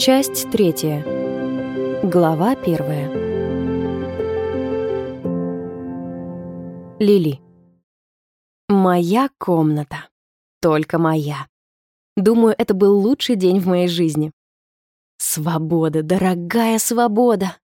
Часть третья. Глава первая. Лили. Моя комната. Только моя. Думаю, это был лучший день в моей жизни. Свобода, дорогая свобода.